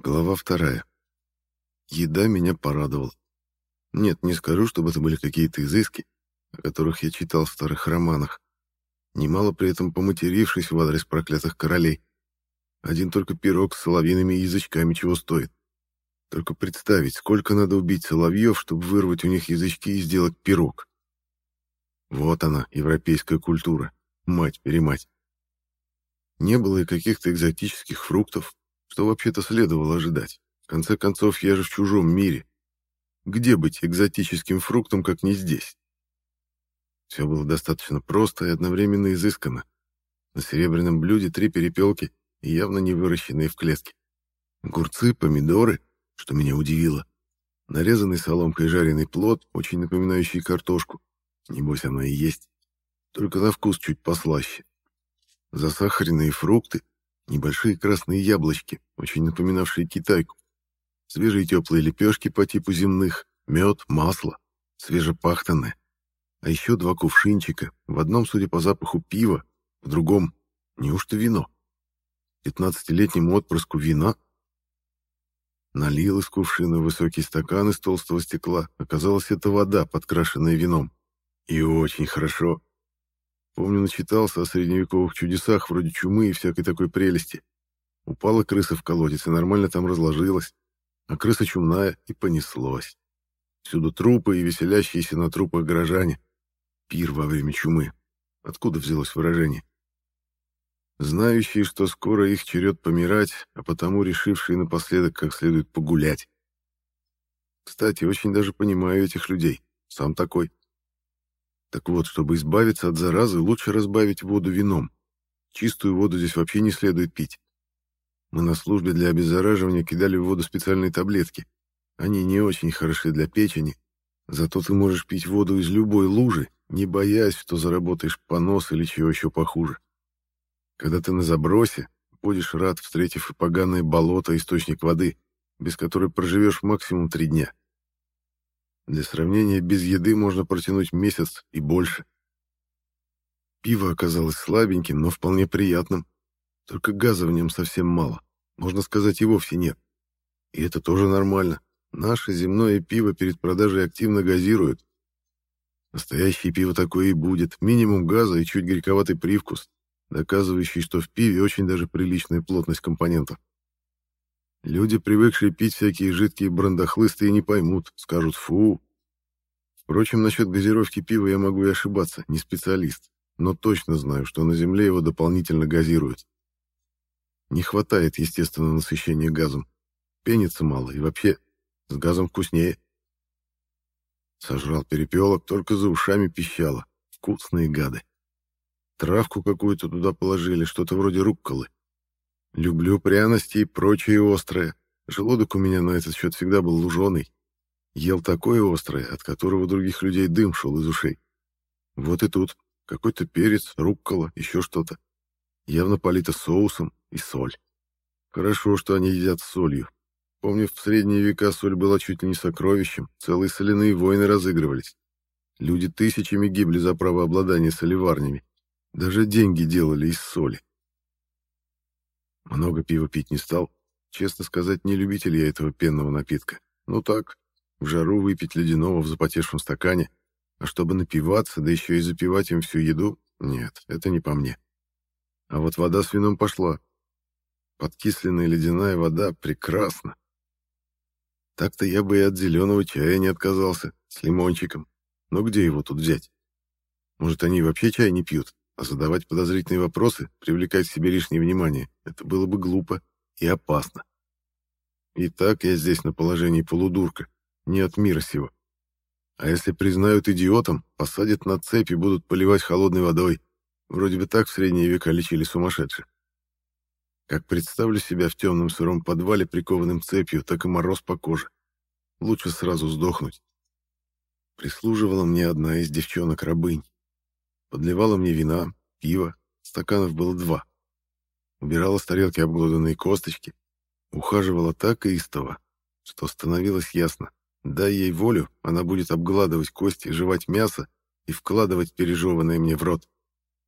Глава вторая. Еда меня порадовала. Нет, не скажу, чтобы это были какие-то изыски, о которых я читал в старых романах, немало при этом поматерившись в адрес проклятых королей. Один только пирог с соловьиными язычками чего стоит. Только представить, сколько надо убить соловьев, чтобы вырвать у них язычки и сделать пирог. Вот она, европейская культура. Мать-перемать. Не было и каких-то экзотических фруктов, что вообще-то следовало ожидать. В конце концов, я же в чужом мире. Где быть экзотическим фруктом, как не здесь? Все было достаточно просто и одновременно изысканно. На серебряном блюде три перепелки, явно не выращенные в клетке. Огурцы, помидоры, что меня удивило. Нарезанный соломкой жареный плод, очень напоминающий картошку. Небось, она и есть. Только на вкус чуть послаще. Засахаренные фрукты, Небольшие красные яблочки, очень напоминавшие китайку. Свежие теплые лепешки по типу земных, мед, масло, свежепахтанное. А еще два кувшинчика, в одном, судя по запаху, пива, в другом, неужто вино? Пятнадцатилетнему отпрыску вина? Налил из кувшина высокий стакан из толстого стекла. Оказалось, это вода, подкрашенная вином. И очень хорошо. Помню, начитался о средневековых чудесах вроде чумы и всякой такой прелести. Упала крыса в колодец и нормально там разложилась, а крыса чумная и понеслось. Всюду трупы и веселящиеся на трупах горожане. Пир во время чумы. Откуда взялось выражение? Знающие, что скоро их черед помирать, а потому решившие напоследок как следует погулять. Кстати, очень даже понимаю этих людей. Сам такой. Так вот, чтобы избавиться от заразы, лучше разбавить воду вином. Чистую воду здесь вообще не следует пить. Мы на службе для обеззараживания кидали в воду специальные таблетки. Они не очень хороши для печени, зато ты можешь пить воду из любой лужи, не боясь, что заработаешь понос или чего еще похуже. Когда ты на забросе, будешь рад, встретив и поганое болото, источник воды, без которой проживешь максимум три дня. Для сравнения, без еды можно протянуть месяц и больше. Пиво оказалось слабеньким, но вполне приятным. Только газа в нем совсем мало. Можно сказать, и вовсе нет. И это тоже нормально. Наше земное пиво перед продажей активно газируют. Настоящее пиво такое и будет. Минимум газа и чуть горьковатый привкус, доказывающий, что в пиве очень даже приличная плотность компонентов. Люди, привыкшие пить всякие жидкие брандохлысты, не поймут, скажут «фу». Впрочем, насчет газировки пива я могу и ошибаться, не специалист, но точно знаю, что на Земле его дополнительно газируют. Не хватает, естественно, насыщения газом. Пенится мало, и вообще с газом вкуснее. Сожрал перепелок, только за ушами пищало. Вкусные гады. Травку какую-то туда положили, что-то вроде рукколы. Люблю пряности и прочее острое. Желудок у меня на этот счет всегда был луженый. Ел такое острое, от которого у других людей дым шел из ушей. Вот и тут какой-то перец, руккола, еще что-то. Явно полито соусом и соль. Хорошо, что они едят солью. Помню, в средние века соль была чуть ли не сокровищем, целые соляные войны разыгрывались. Люди тысячами гибли за право обладания солеварнями. Даже деньги делали из соли. Много пива пить не стал. Честно сказать, не любитель я этого пенного напитка. Ну так, в жару выпить ледяного в запотевшем стакане, а чтобы напиваться, да еще и запивать им всю еду, нет, это не по мне. А вот вода с вином пошла. Подкисленная ледяная вода прекрасна. Так-то я бы и от зеленого чая не отказался, с лимончиком. Но где его тут взять? Может, они вообще чай не пьют? А задавать подозрительные вопросы, привлекать к себе лишнее внимание, это было бы глупо и опасно. И так я здесь на положении полудурка, не от мира сего. А если признают идиотом, посадят на цепь и будут поливать холодной водой. Вроде бы так в средние века лечили сумасшедших. Как представлю себя в темном сыром подвале, прикованным цепью, так и мороз по коже. Лучше сразу сдохнуть. Прислуживала мне одна из девчонок-рабынь. Подливала мне вина, пива, стаканов было два. Убирала с тарелки обглоданные косточки, ухаживала так истово, что становилось ясно. Дай ей волю, она будет обгладывать кости, жевать мясо и вкладывать пережеванное мне в рот,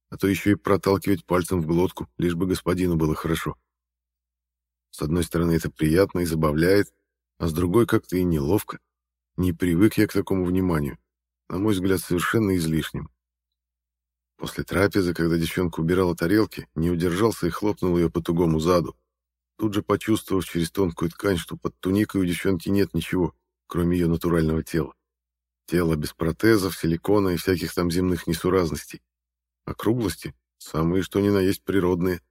а то еще и проталкивать пальцем в глотку, лишь бы господину было хорошо. С одной стороны, это приятно и забавляет, а с другой как-то и неловко. Не привык я к такому вниманию. На мой взгляд, совершенно излишним. После трапезы, когда девчонка убирала тарелки, не удержался и хлопнул ее по тугому заду. Тут же почувствовав через тонкую ткань, что под туникой у девчонки нет ничего, кроме ее натурального тела. Тело без протезов, силикона и всяких там земных несуразностей. Округлости — самые что ни на есть природные.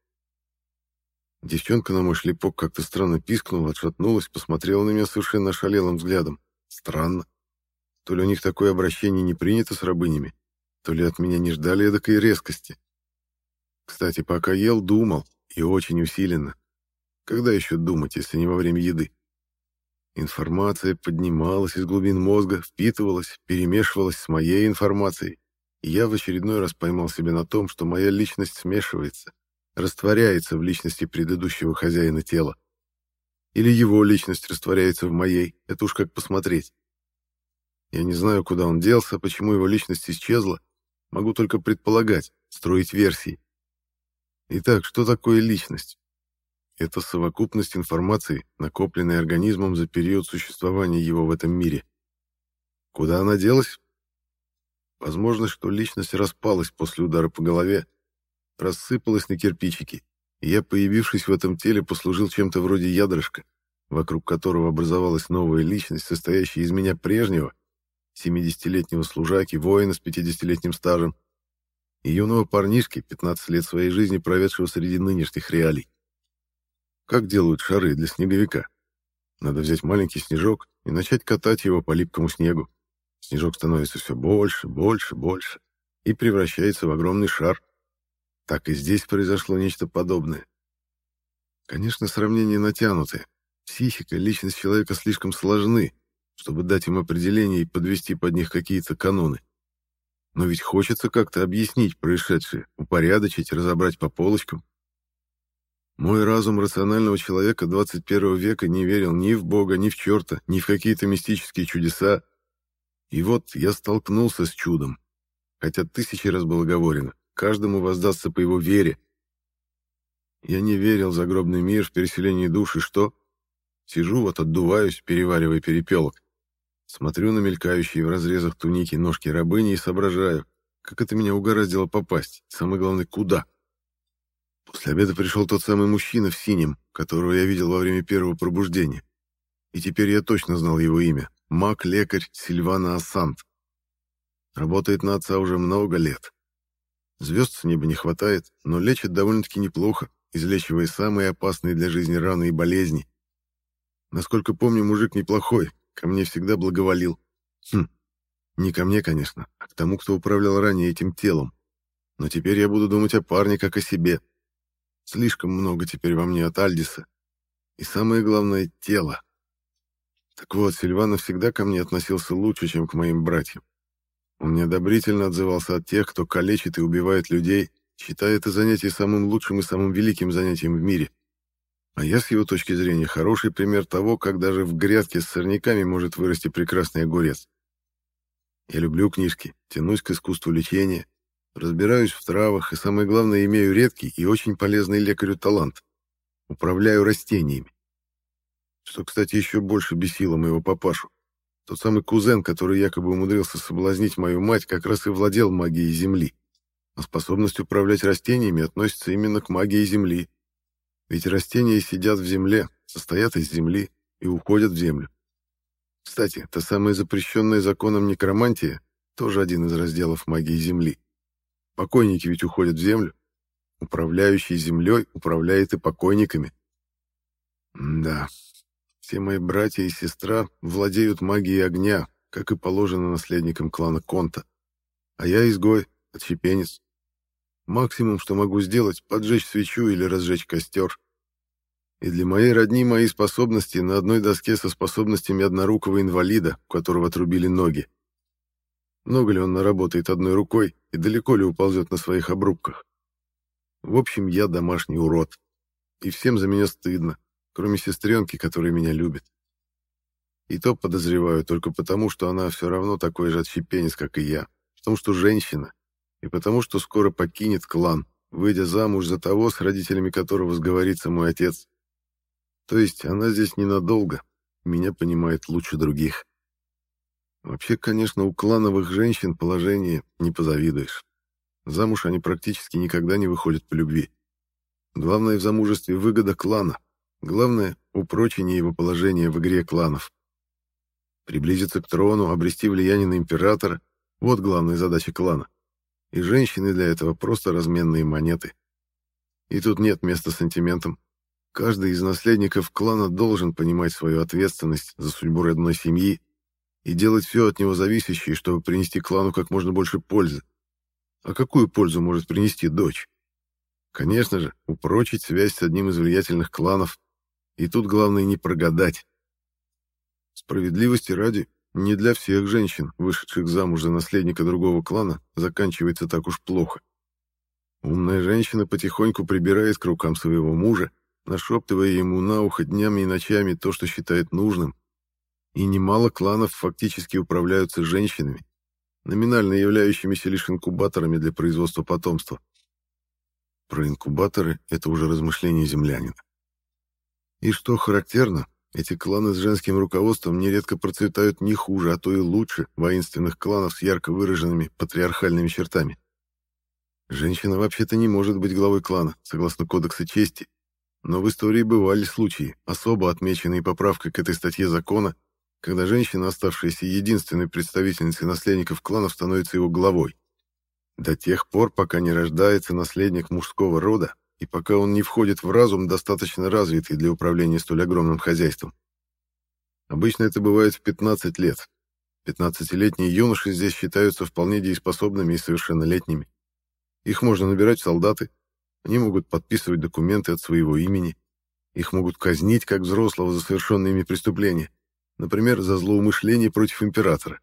Девчонка на мой шлепок как-то странно пискнула, отшатнулась, посмотрела на меня совершенно ошалелым взглядом. Странно. То ли у них такое обращение не принято с рабынями, то ли от меня не ждали эдакой резкости. Кстати, пока ел, думал, и очень усиленно. Когда еще думать, если не во время еды? Информация поднималась из глубин мозга, впитывалась, перемешивалась с моей информацией, и я в очередной раз поймал себя на том, что моя личность смешивается, растворяется в личности предыдущего хозяина тела. Или его личность растворяется в моей, это уж как посмотреть. Я не знаю, куда он делся, почему его личность исчезла, могу только предполагать, строить версии. Итак, что такое личность? Это совокупность информации, накопленной организмом за период существования его в этом мире. Куда она делась? Возможно, что личность распалась после удара по голове, рассыпалась на кирпичики, и я, появившись в этом теле, послужил чем-то вроде ядрышка, вокруг которого образовалась новая личность, состоящая из меня прежнего, 70-летнего служаки, воина с 50-летним стажем, и юного парнишки, 15 лет своей жизни проведшего среди нынешних реалий. Как делают шары для снеговика? Надо взять маленький снежок и начать катать его по липкому снегу. Снежок становится все больше, больше, больше и превращается в огромный шар. Так и здесь произошло нечто подобное. Конечно, сравнения натянутые. Психика личность человека слишком сложны, чтобы дать им определение и подвести под них какие-то каноны. Но ведь хочется как-то объяснить происшедшее, упорядочить, разобрать по полочкам. Мой разум рационального человека 21 века не верил ни в Бога, ни в черта, ни в какие-то мистические чудеса. И вот я столкнулся с чудом. Хотя тысячи раз было говорено, каждому воздастся по его вере. Я не верил в загробный мир, в переселение душ, и что? Сижу вот, отдуваюсь, переваривая перепелок. Смотрю на мелькающие в разрезах туники ножки рабыни и соображаю, как это меня угораздило попасть, самое главное, куда. После обеда пришел тот самый мужчина в синем, которого я видел во время первого пробуждения. И теперь я точно знал его имя. Маг-лекарь Сильвана Ассант. Работает на отца уже много лет. Звезд с неба не хватает, но лечит довольно-таки неплохо, излечивая самые опасные для жизни раны и болезни. Насколько помню, мужик неплохой, ко мне всегда благоволил. Хм, не ко мне, конечно, а к тому, кто управлял ранее этим телом. Но теперь я буду думать о парне как о себе. Слишком много теперь во мне от Альдиса. И самое главное — тело. Так вот, Сильванов всегда ко мне относился лучше, чем к моим братьям. Он неодобрительно отзывался от тех, кто калечит и убивает людей, считая это занятие самым лучшим и самым великим занятием в мире. А я, с его точки зрения, хороший пример того, как даже в грядке с сорняками может вырасти прекрасный огурец. Я люблю книжки, тянусь к искусству лечения, разбираюсь в травах и, самое главное, имею редкий и очень полезный лекарю талант. Управляю растениями. Что, кстати, еще больше бесило моего папашу. Тот самый кузен, который якобы умудрился соблазнить мою мать, как раз и владел магией Земли. А способность управлять растениями относится именно к магии Земли. Ведь растения сидят в земле, состоят из земли и уходят в землю. Кстати, та самая запрещенная законом некромантия тоже один из разделов магии Земли. Покойники ведь уходят в землю. Управляющий землей управляет и покойниками. М да, все мои братья и сестра владеют магией огня, как и положено наследникам клана Конта. А я изгой, отщепенец. Максимум, что могу сделать, поджечь свечу или разжечь костер. И для моей родни мои способности на одной доске со способностями однорукого инвалида, у которого отрубили ноги. Много ли он наработает одной рукой и далеко ли уползет на своих обрубках? В общем, я домашний урод. И всем за меня стыдно кроме сестренки, которая меня любит. И то подозреваю только потому, что она все равно такой же отщепенец, как и я, потому что женщина, и потому что скоро покинет клан, выйдя замуж за того, с родителями которого сговорится мой отец. То есть она здесь ненадолго, меня понимает лучше других. Вообще, конечно, у клановых женщин положение не позавидуешь. Замуж они практически никогда не выходят по любви. Главное в замужестве выгода клана. Главное — упрочение его положения в игре кланов. Приблизиться к трону, обрести влияние на императора — вот главная задача клана. И женщины для этого просто разменные монеты. И тут нет места сантиментам. Каждый из наследников клана должен понимать свою ответственность за судьбу родной семьи и делать все от него зависящее, чтобы принести клану как можно больше пользы. А какую пользу может принести дочь? Конечно же, упрочить связь с одним из влиятельных кланов. И тут главное не прогадать. Справедливости ради, не для всех женщин, вышедших замуж за наследника другого клана, заканчивается так уж плохо. Умная женщина потихоньку прибирает к рукам своего мужа, нашептывая ему на ухо днями и ночами то, что считает нужным. И немало кланов фактически управляются женщинами, номинально являющимися лишь инкубаторами для производства потомства. Про инкубаторы — это уже размышление землянина. И что характерно, эти кланы с женским руководством нередко процветают не хуже, а то и лучше воинственных кланов с ярко выраженными патриархальными чертами. Женщина вообще-то не может быть главой клана, согласно Кодексу чести, но в истории бывали случаи, особо отмеченные поправкой к этой статье закона, когда женщина, оставшаяся единственной представительницей наследников кланов, становится его главой. До тех пор, пока не рождается наследник мужского рода, и пока он не входит в разум, достаточно развитый для управления столь огромным хозяйством. Обычно это бывает в 15 лет. 15-летние юноши здесь считаются вполне дееспособными и совершеннолетними. Их можно набирать в солдаты, они могут подписывать документы от своего имени, их могут казнить как взрослого за совершенные ими преступления например, за злоумышление против императора.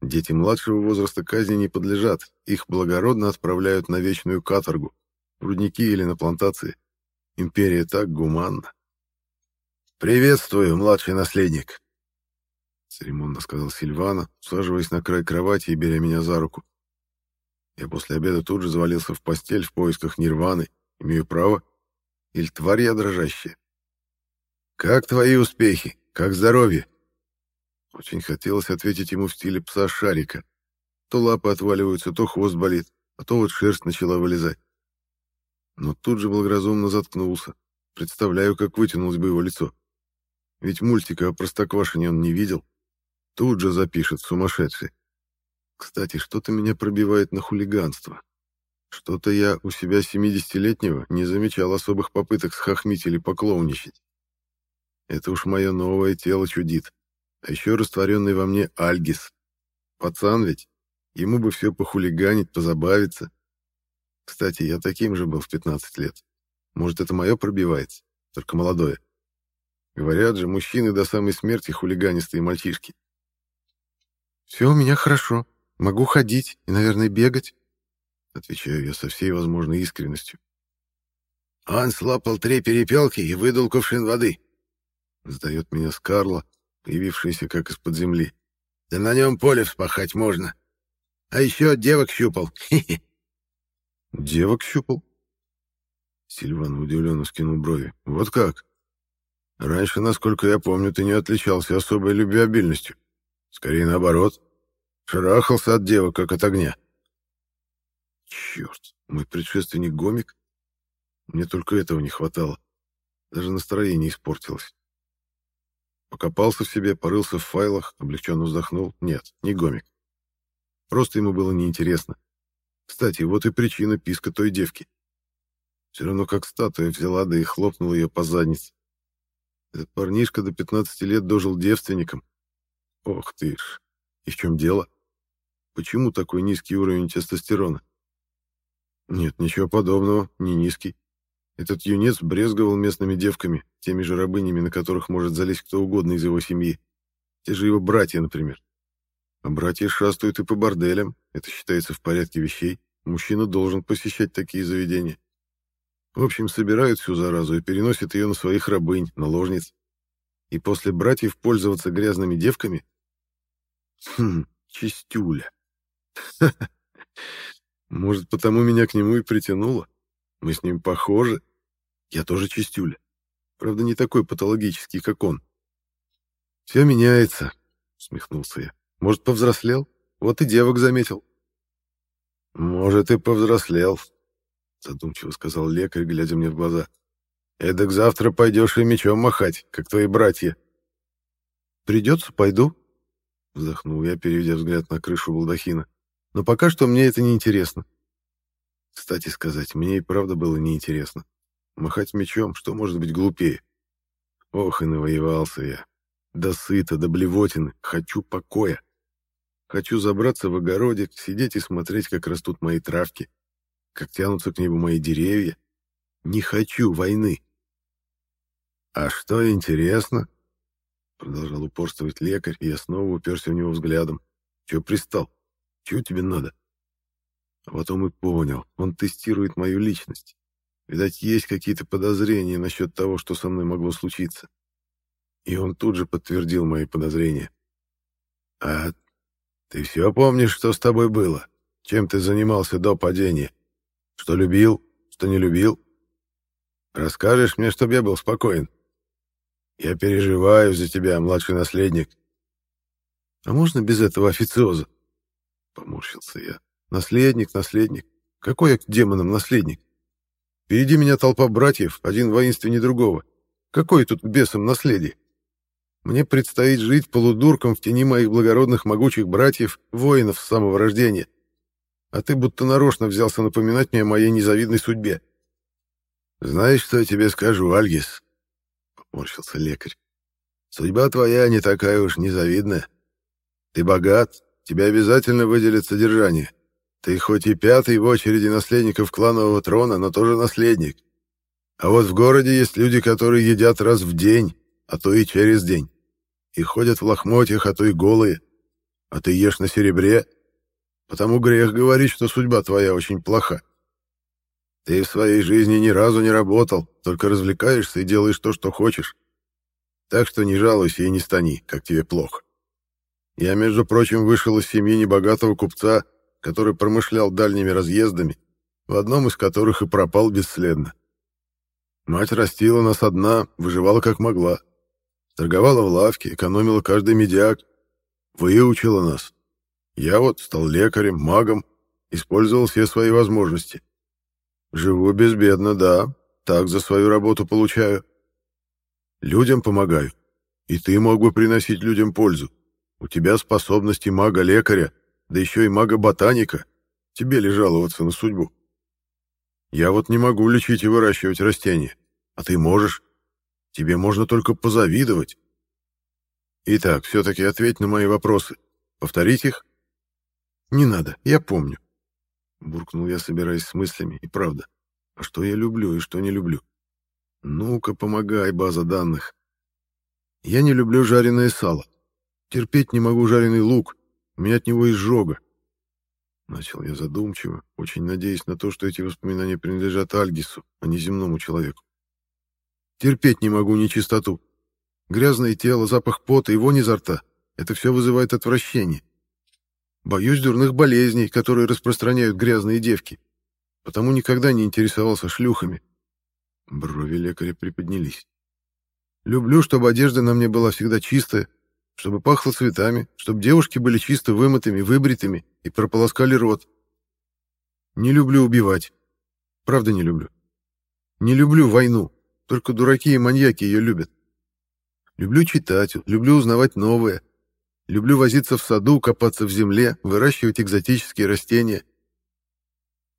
Дети младшего возраста казни не подлежат, их благородно отправляют на вечную каторгу, рудники или на плантации. Империя так гуманна. «Приветствую, младший наследник!» Церемонно сказал Сильвана, усаживаясь на край кровати и беря меня за руку. Я после обеда тут же завалился в постель в поисках нирваны. Имею право? Или тварь я дрожащая? «Как твои успехи?» Как здоровье?» Очень хотелось ответить ему в стиле пса Шарика. То лапы отваливаются, то хвост болит, а то вот шерсть начала вылезать. Но тут же благоразумно заткнулся. Представляю, как вытянулось бы его лицо. Ведь мультика о Простоквашине он не видел. Тут же запишет сумасшедший. Кстати, что-то меня пробивает на хулиганство. Что-то я у себя 70-летнего не замечал особых попыток схохмить или поклоуничать. Это уж мое новое тело чудит. А еще растворенный во мне Альгис. Пацан ведь. Ему бы все похулиганить, позабавиться. Кстати, я таким же был в 15 лет. Может, это мое пробивается, только молодое. Говорят же, мужчины до самой смерти хулиганистые мальчишки. «Все у меня хорошо. Могу ходить и, наверное, бегать», — отвечаю я со всей возможной искренностью. Он слопал три перепелки и выдал кувшин воды. Сдает меня Скарла, появившаяся как из-под земли. Да на нем поле вспахать можно. А еще девок щупал. Девок щупал? Сильван удивленно скинул брови. Вот как? Раньше, насколько я помню, ты не отличался особой любвеобильностью. Скорее наоборот. Шарахался от девок, как от огня. Черт, мой предшественник гомик? Мне только этого не хватало. Даже настроение испортилось. Покопался в себе, порылся в файлах, облегченно вздохнул. Нет, не гомик. Просто ему было неинтересно. Кстати, вот и причина писка той девки. Все равно как статуя взяла, да и хлопнула ее по заднице. Этот парнишка до 15 лет дожил девственником. Ох ты ж. И в чем дело? Почему такой низкий уровень тестостерона? Нет, ничего подобного, не низкий. Этот юнец брезговал местными девками, теми же рабынями, на которых может залезть кто угодно из его семьи. Те же его братья, например. А братья шастают и по борделям, это считается в порядке вещей. Мужчина должен посещать такие заведения. В общем, собирают всю заразу и переносят ее на своих рабынь, наложниц. И после братьев пользоваться грязными девками? Хм, чистюля. Может, потому меня к нему и притянуло? Мы с ним похожи. Я тоже чистюля. Правда, не такой патологический, как он. «Все меняется», — усмехнулся я. «Может, повзрослел? Вот и девок заметил». «Может, и повзрослел», — задумчиво сказал лекарь, глядя мне в глаза. «Эдак завтра пойдешь и мечом махать, как твои братья». «Придется, пойду», — вздохнул я, переведя взгляд на крышу балдахина. «Но пока что мне это не интересно. Кстати сказать, мне и правда было неинтересно. Махать мечом, что может быть глупее? Ох, и навоевался я. До сыта, до блевотины. Хочу покоя. Хочу забраться в огородик, сидеть и смотреть, как растут мои травки, как тянутся к небу мои деревья. Не хочу войны. «А что интересно?» Продолжал упорствовать лекарь, и я снова уперся в него взглядом. «Чего пристал? Чего тебе надо?» А потом и понял, он тестирует мою личность. Видать, есть какие-то подозрения насчет того, что со мной могло случиться. И он тут же подтвердил мои подозрения. «А ты все помнишь, что с тобой было? Чем ты занимался до падения? Что любил, что не любил? Расскажешь мне, чтобы я был спокоен? Я переживаю за тебя, младший наследник». «А можно без этого официоза?» — поморщился я. «Наследник, наследник. Какой я к демонам наследник? Впереди меня толпа братьев, один воинственнее другого. Какое тут к бесам наследие? Мне предстоит жить полудурком в тени моих благородных могучих братьев, воинов с самого рождения. А ты будто нарочно взялся напоминать мне о моей незавидной судьбе. Знаешь, что я тебе скажу, Альгис? Поморщился лекарь. Судьба твоя не такая уж незавидная. Ты богат, тебе обязательно выделят содержание. Ты хоть и пятый в очереди наследников кланового трона, но тоже наследник. А вот в городе есть люди, которые едят раз в день, а то и через день и ходят в лохмотьях, а то и голые. А ты ешь на серебре, потому грех говорить, что судьба твоя очень плоха. Ты в своей жизни ни разу не работал, только развлекаешься и делаешь то, что хочешь. Так что не жалуйся и не стани, как тебе плохо. Я, между прочим, вышел из семьи небогатого купца, который промышлял дальними разъездами, в одном из которых и пропал бесследно. Мать растила нас одна, выживала как могла. Торговала в лавке, экономила каждый медиак. Выучила нас. Я вот стал лекарем, магом, использовал все свои возможности. Живу безбедно, да, так за свою работу получаю. Людям помогаю. И ты мог бы приносить людям пользу. У тебя способности мага-лекаря, да еще и мага-ботаника. Тебе ли жаловаться на судьбу? Я вот не могу лечить и выращивать растения, а ты можешь. Тебе можно только позавидовать. Итак, все-таки ответь на мои вопросы. Повторить их? Не надо, я помню. Буркнул я, собираясь с мыслями. И правда, а что я люблю и что не люблю? Ну-ка, помогай, база данных. Я не люблю жареное сало. Терпеть не могу жареный лук. У меня от него изжога. Начал я задумчиво, очень надеясь на то, что эти воспоминания принадлежат Альгису, а не земному человеку. Терпеть не могу нечистоту. Грязное тело, запах пота и вонь изо рта — это все вызывает отвращение. Боюсь дурных болезней, которые распространяют грязные девки. Потому никогда не интересовался шлюхами. Брови лекаря приподнялись. Люблю, чтобы одежда на мне была всегда чистая, чтобы пахло цветами, чтобы девушки были чисто вымытыми, выбритыми и прополоскали рот. Не люблю убивать. Правда, не люблю. Не люблю войну. Только дураки и маньяки ее любят. Люблю читать, люблю узнавать новое. Люблю возиться в саду, копаться в земле, выращивать экзотические растения.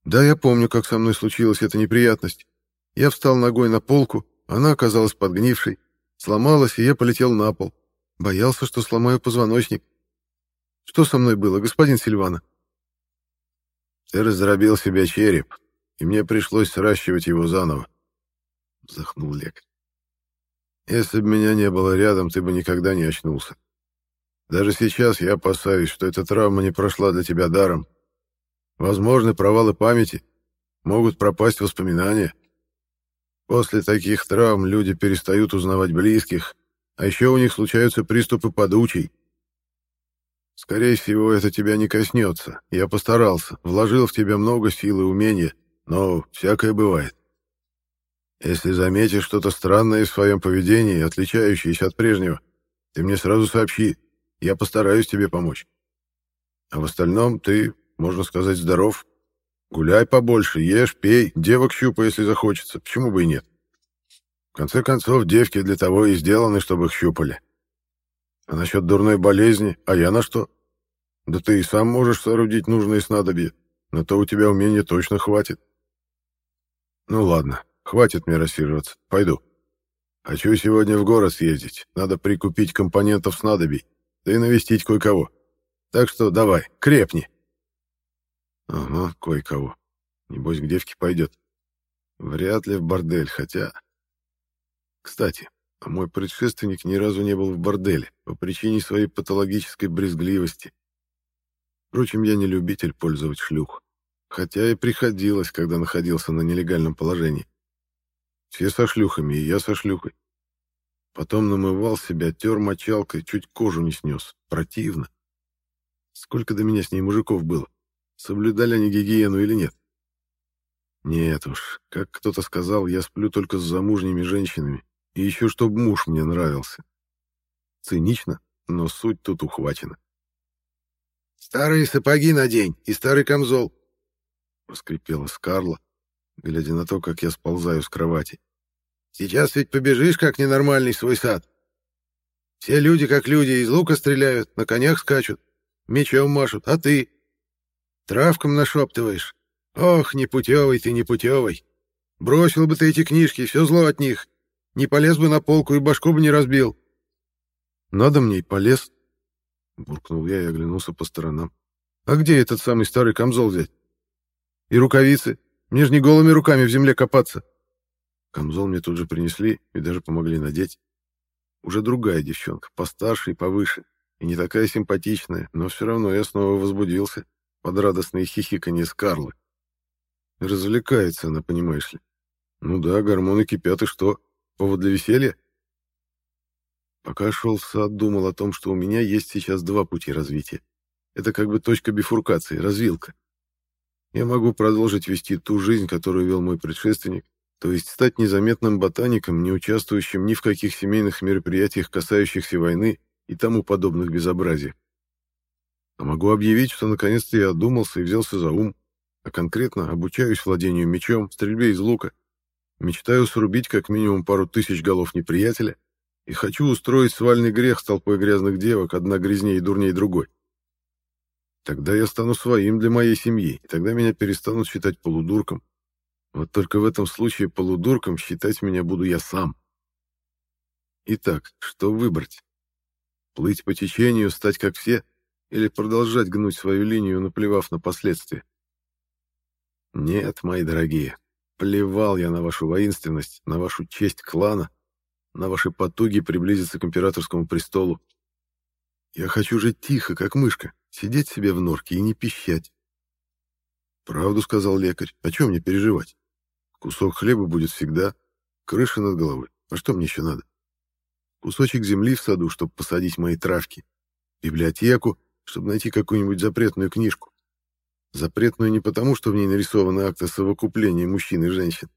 Да, я помню, как со мной случилась эта неприятность. Я встал ногой на полку, она оказалась подгнившей, сломалась, и я полетел на пол. Боялся, что сломаю позвоночник. Что со мной было, господин Сильвана? Ты раздробил себе череп, и мне пришлось сращивать его заново. — вздохнул лекарь. «Если бы меня не было рядом, ты бы никогда не очнулся. Даже сейчас я опасаюсь, что эта травма не прошла для тебя даром. Возможны провалы памяти, могут пропасть воспоминания. После таких травм люди перестают узнавать близких, а еще у них случаются приступы подучей. Скорее всего, это тебя не коснется. Я постарался, вложил в тебя много сил и умения, но всякое бывает. Если заметишь что-то странное в своем поведении, отличающееся от прежнего, ты мне сразу сообщи, я постараюсь тебе помочь. А в остальном ты, можно сказать, здоров. Гуляй побольше, ешь, пей, девок щупай, если захочется, почему бы и нет. В конце концов, девки для того и сделаны, чтобы их щупали. А насчет дурной болезни, а я на что? Да ты и сам можешь соорудить нужные снадобья. На то у тебя умения точно хватит. Ну ладно, хватит мне рассиживаться. Пойду. Хочу сегодня в город съездить. Надо прикупить компонентов снадобий. Да и навестить кое-кого. Так что давай, крепни. Ага, кое-кого. Небось, к девке пойдет. Вряд ли в бордель, хотя... Кстати, а мой предшественник ни разу не был в борделе по причине своей патологической брезгливости. Впрочем, я не любитель пользовать шлюх, хотя и приходилось, когда находился на нелегальном положении. Все со шлюхами, и я со шлюхой. Потом намывал себя, тер мочалкой, чуть кожу не снес. Противно. Сколько до меня с ней мужиков было? Соблюдали они гигиену или нет? Нет уж, как кто-то сказал, я сплю только с замужними женщинами. И еще чтобы муж мне нравился. Цинично, но суть тут ухвачена. «Старые сапоги надень и старый камзол!» — поскрипела Скарла, глядя на то, как я сползаю с кровати. «Сейчас ведь побежишь, как ненормальный, свой сад. Все люди, как люди, из лука стреляют, на конях скачут, мечом машут, а ты? Травком нашептываешь. Ох, непутевый ты, непутевый! Бросил бы ты эти книжки, все зло от них, не полез бы на полку и башку бы не разбил». «Надо мне и полез», Буркнул я и оглянулся по сторонам. «А где этот самый старый камзол взять? И рукавицы? Мне же не голыми руками в земле копаться!» Камзол мне тут же принесли и даже помогли надеть. Уже другая девчонка, постарше и повыше, и не такая симпатичная, но все равно я снова возбудился под радостные хихиканье Скарлы. Развлекается она, понимаешь ли. Ну да, гормоны кипят, и что? Повод для веселья? Пока шел в сад, думал о том, что у меня есть сейчас два пути развития. Это как бы точка бифуркации, развилка. Я могу продолжить вести ту жизнь, которую вел мой предшественник, то есть стать незаметным ботаником, не участвующим ни в каких семейных мероприятиях, касающихся войны и тому подобных безобразиях. А могу объявить, что наконец-то я одумался и взялся за ум, а конкретно обучаюсь владению мечом, стрельбе из лука, мечтаю срубить как минимум пару тысяч голов неприятеля, и хочу устроить свальный грех с толпой грязных девок, одна грязнее и дурнее другой. Тогда я стану своим для моей семьи, и тогда меня перестанут считать полудурком. Вот только в этом случае полудурком считать меня буду я сам. Итак, что выбрать? Плыть по течению, стать как все, или продолжать гнуть свою линию, наплевав на последствия? Нет, мои дорогие, плевал я на вашу воинственность, на вашу честь клана, на ваши потуги приблизиться к императорскому престолу. Я хочу жить тихо, как мышка, сидеть себе в норке и не пищать. Правду сказал лекарь, о чем мне переживать? Кусок хлеба будет всегда, крыша над головой, а что мне еще надо? Кусочек земли в саду, чтобы посадить мои травки, библиотеку, чтобы найти какую-нибудь запретную книжку. Запретную не потому, что в ней нарисованы акты совокупления мужчин и женщин,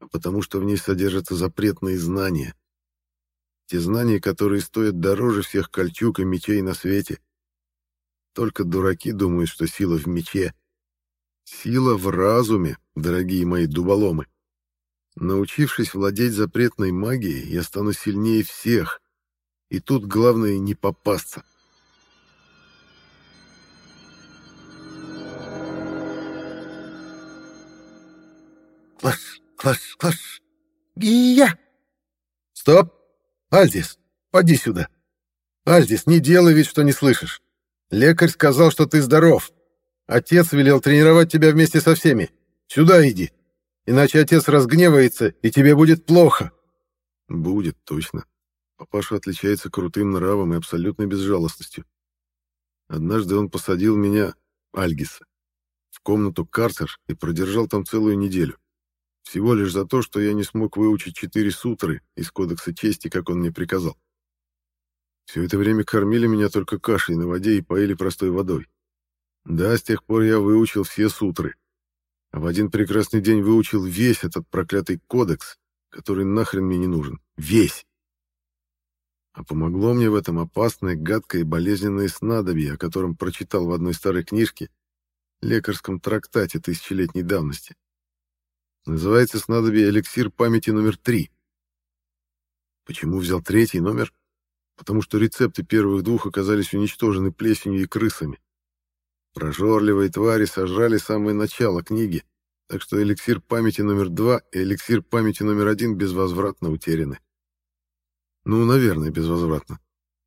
а потому, что в ней содержатся запретные знания, те знания, которые стоят дороже всех кольчуг и мечей на свете. Только дураки думают, что сила в мече. Сила в разуме, дорогие мои дуболомы. Научившись владеть запретной магией, я стану сильнее всех. И тут главное не попасться. Класс, класс, класс. Гия! Стоп! «Альдис, поди сюда!» «Альдис, не делай вид, что не слышишь. Лекарь сказал, что ты здоров. Отец велел тренировать тебя вместе со всеми. Сюда иди, иначе отец разгневается, и тебе будет плохо». «Будет, точно. Папаша отличается крутым нравом и абсолютной безжалостностью. Однажды он посадил меня, Альгиса, в комнату карцер и продержал там целую неделю. Всего лишь за то, что я не смог выучить четыре сутры из Кодекса чести, как он мне приказал. Все это время кормили меня только кашей на воде и поили простой водой. Да, с тех пор я выучил все сутры. А в один прекрасный день выучил весь этот проклятый кодекс, который нахрен мне не нужен. Весь. А помогло мне в этом опасное, гадкое и болезненное снадобье, о котором прочитал в одной старой книжке, лекарском трактате тысячелетней давности. Называется снадобье «Эликсир памяти номер три». Почему взял третий номер? Потому что рецепты первых двух оказались уничтожены плесенью и крысами. Прожорливые твари сожрали самое начало книги, так что эликсир памяти номер два и эликсир памяти номер один безвозвратно утеряны. Ну, наверное, безвозвратно.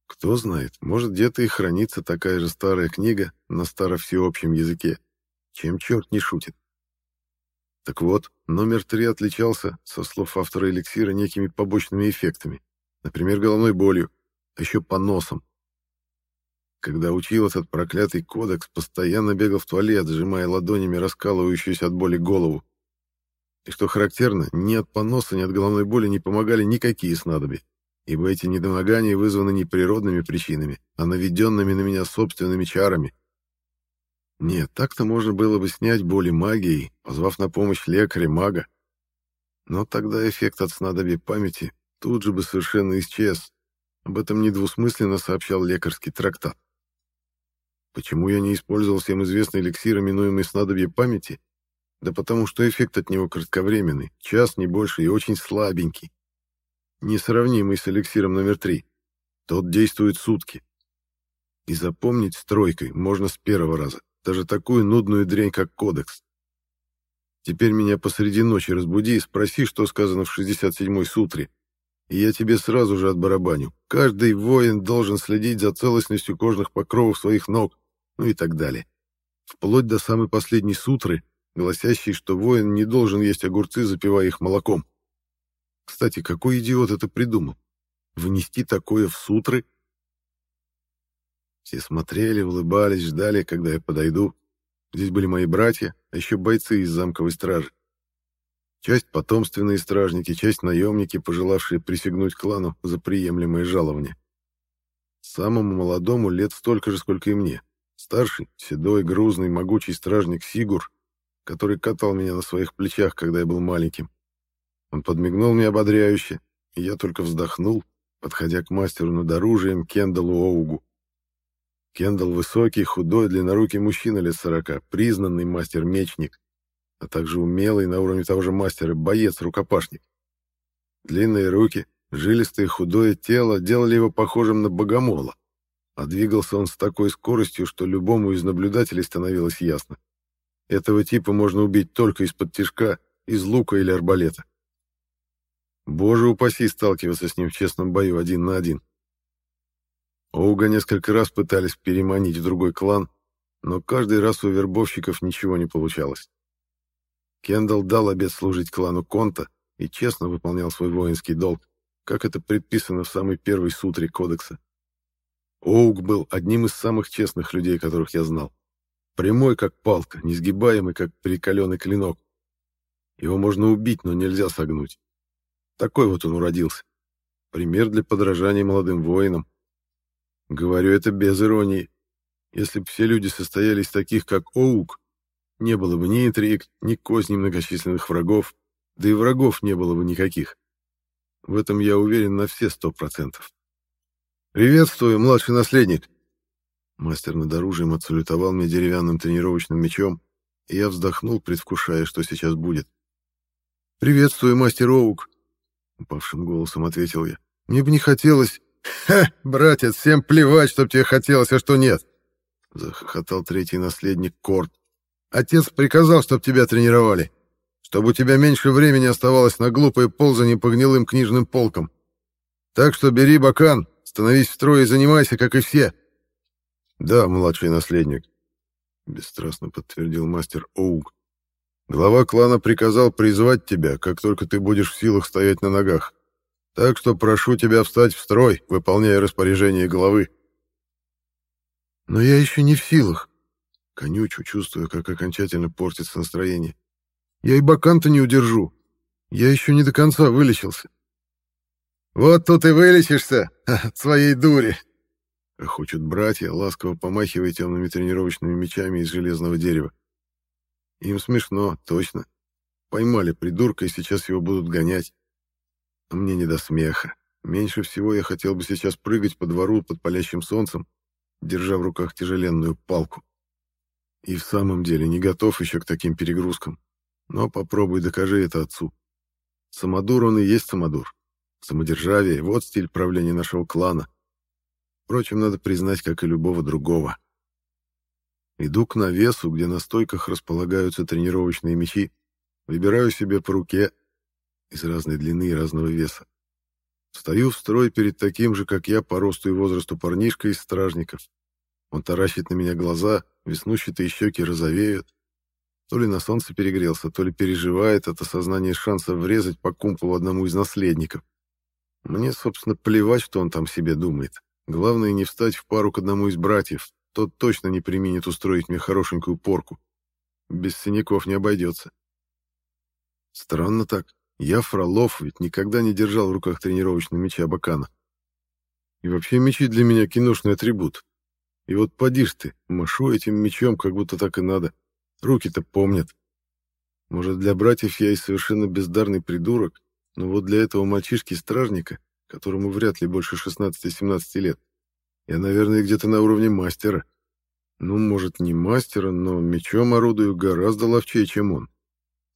Кто знает, может, где-то и хранится такая же старая книга на старо-всеобщем языке, чем черт не шутит. Так вот, номер три отличался, со слов автора эликсира, некими побочными эффектами. Например, головной болью, еще поносом. Когда учил этот проклятый кодекс, постоянно бегал в туалет, сжимая ладонями раскалывающуюся от боли голову. И что характерно, ни от поноса, ни от головной боли не помогали никакие снадобья, ибо эти недомогания вызваны не природными причинами, а наведенными на меня собственными чарами. Нет, так-то можно было бы снять боли магией, позвав на помощь лекаря-мага. Но тогда эффект от снадобья памяти тут же бы совершенно исчез. Об этом недвусмысленно сообщал лекарский трактат. Почему я не использовал всем известный эликсир, именуемый снадобье памяти? Да потому что эффект от него кратковременный, час не больше и очень слабенький. Несравнимый с эликсиром номер три. Тот действует сутки. И запомнить стройкой можно с первого раза даже такую нудную дрянь, как кодекс. Теперь меня посреди ночи разбуди и спроси, что сказано в 67-й сутре, и я тебе сразу же отбарабаню. Каждый воин должен следить за целостностью кожных покровов своих ног, ну и так далее. Вплоть до самой последней сутры, гласящей, что воин не должен есть огурцы, запивая их молоком. Кстати, какой идиот это придумал? Внести такое в сутры все смотрели, улыбались, ждали, когда я подойду. Здесь были мои братья, а еще бойцы из замковой стражи. Часть потомственные стражники, часть наемники, пожелавшие присягнуть клану за приемлемое жалование. Самому молодому лет столько же, сколько и мне. Старший, седой, грузный, могучий стражник Сигур, который катал меня на своих плечах, когда я был маленьким. Он подмигнул мне ободряюще, и я только вздохнул, подходя к мастеру над оружием Кендалу Оугу. Кендалл высокий, худой, длиннорукий мужчина лет сорока, признанный мастер-мечник, а также умелый на уровне того же мастера боец-рукопашник. Длинные руки, жилистое худое тело делали его похожим на богомола, а двигался он с такой скоростью, что любому из наблюдателей становилось ясно. Этого типа можно убить только из-под тишка, из лука или арбалета. Боже упаси сталкиваться с ним в честном бою один на один. Оуга несколько раз пытались переманить в другой клан, но каждый раз у вербовщиков ничего не получалось. Кендалл дал обет служить клану Конта и честно выполнял свой воинский долг, как это предписано в самой первой сутре кодекса. Оуг был одним из самых честных людей, которых я знал. Прямой, как палка, несгибаемый, как перекаленный клинок. Его можно убить, но нельзя согнуть. Такой вот он уродился. Пример для подражания молодым воинам. Говорю это без иронии. Если бы все люди состояли из таких, как Оук, не было бы ни интриг, ни козней многочисленных врагов, да и врагов не было бы никаких. В этом я уверен на все сто процентов. «Приветствую, младший наследник!» Мастер над оружием отсалютовал мне деревянным тренировочным мечом, и я вздохнул, предвкушая, что сейчас будет. «Приветствую, мастер Оук!» — упавшим голосом ответил я. «Мне бы не хотелось...» «Ха, братец, всем плевать, что тебе хотелось, а что нет!» — захохотал третий наследник Корт. «Отец приказал, чтоб тебя тренировали, чтобы у тебя меньше времени оставалось на глупое ползание по гнилым книжным полкам. Так что бери бакан, становись в строй и занимайся, как и все». «Да, младший наследник», — бесстрастно подтвердил мастер Оук. «Глава клана приказал призвать тебя, как только ты будешь в силах стоять на ногах. Так что прошу тебя встать в строй, выполняя распоряжение главы. Но я еще не в силах. Конючу, чувствуя, как окончательно портится настроение. Я и баканта не удержу. Я еще не до конца вылечился. Вот тут и вылечишься от своей дури. Охочут братья, ласково помахивая темными тренировочными мечами из железного дерева. Им смешно, точно. Поймали придурка, и сейчас его будут гонять. а мне не до смеха. Меньше всего я хотел бы сейчас прыгать по двору под палящим солнцем, держа в руках тяжеленную палку. И в самом деле не готов еще к таким перегрузкам. Но попробуй докажи это отцу. Самодур он и есть самодур. Самодержавие — вот стиль правления нашего клана. Впрочем, надо признать, как и любого другого. Иду к навесу, где на стойках располагаются тренировочные мячи, выбираю себе по руке из разной длины и разного веса. Стою в строй перед таким же, как я, по росту и возрасту парнишкой из стражников. Он таращит на меня глаза, веснущатые щеки розовеют. То ли на солнце перегрелся, то ли переживает от осознания шанса врезать по кумполу одному из наследников. Мне, собственно, плевать, что он там себе думает. Главное, не встать в пару к одному из братьев. Тот точно не применит устроить мне хорошенькую порку. Без синяков не обойдется. Странно так. Я, Фролов, ведь никогда не держал в руках тренировочный меч Абакана. И вообще мечи для меня киношный атрибут. И вот поди ж ты, машу этим мечом, как будто так и надо. Руки-то помнят. Может, для братьев я и совершенно бездарный придурок, но вот для этого мальчишки-стражника, которому вряд ли больше 16-17 лет, я, наверное, где-то на уровне мастера. Ну, может, не мастера, но мечом орудую гораздо ловчее, чем он.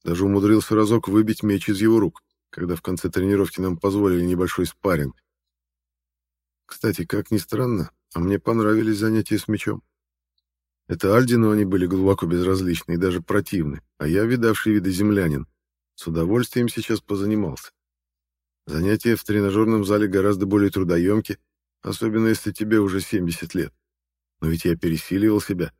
Даже умудрился разок выбить меч из его рук, когда в конце тренировки нам позволили небольшой спарринг. Кстати, как ни странно, а мне понравились занятия с мечом. Это Альдину они были глубоко безразличны и даже противны, а я, видавший виды землянин, с удовольствием сейчас позанимался. Занятия в тренажерном зале гораздо более трудоемки, особенно если тебе уже 70 лет. Но ведь я пересиливал себя.